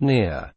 near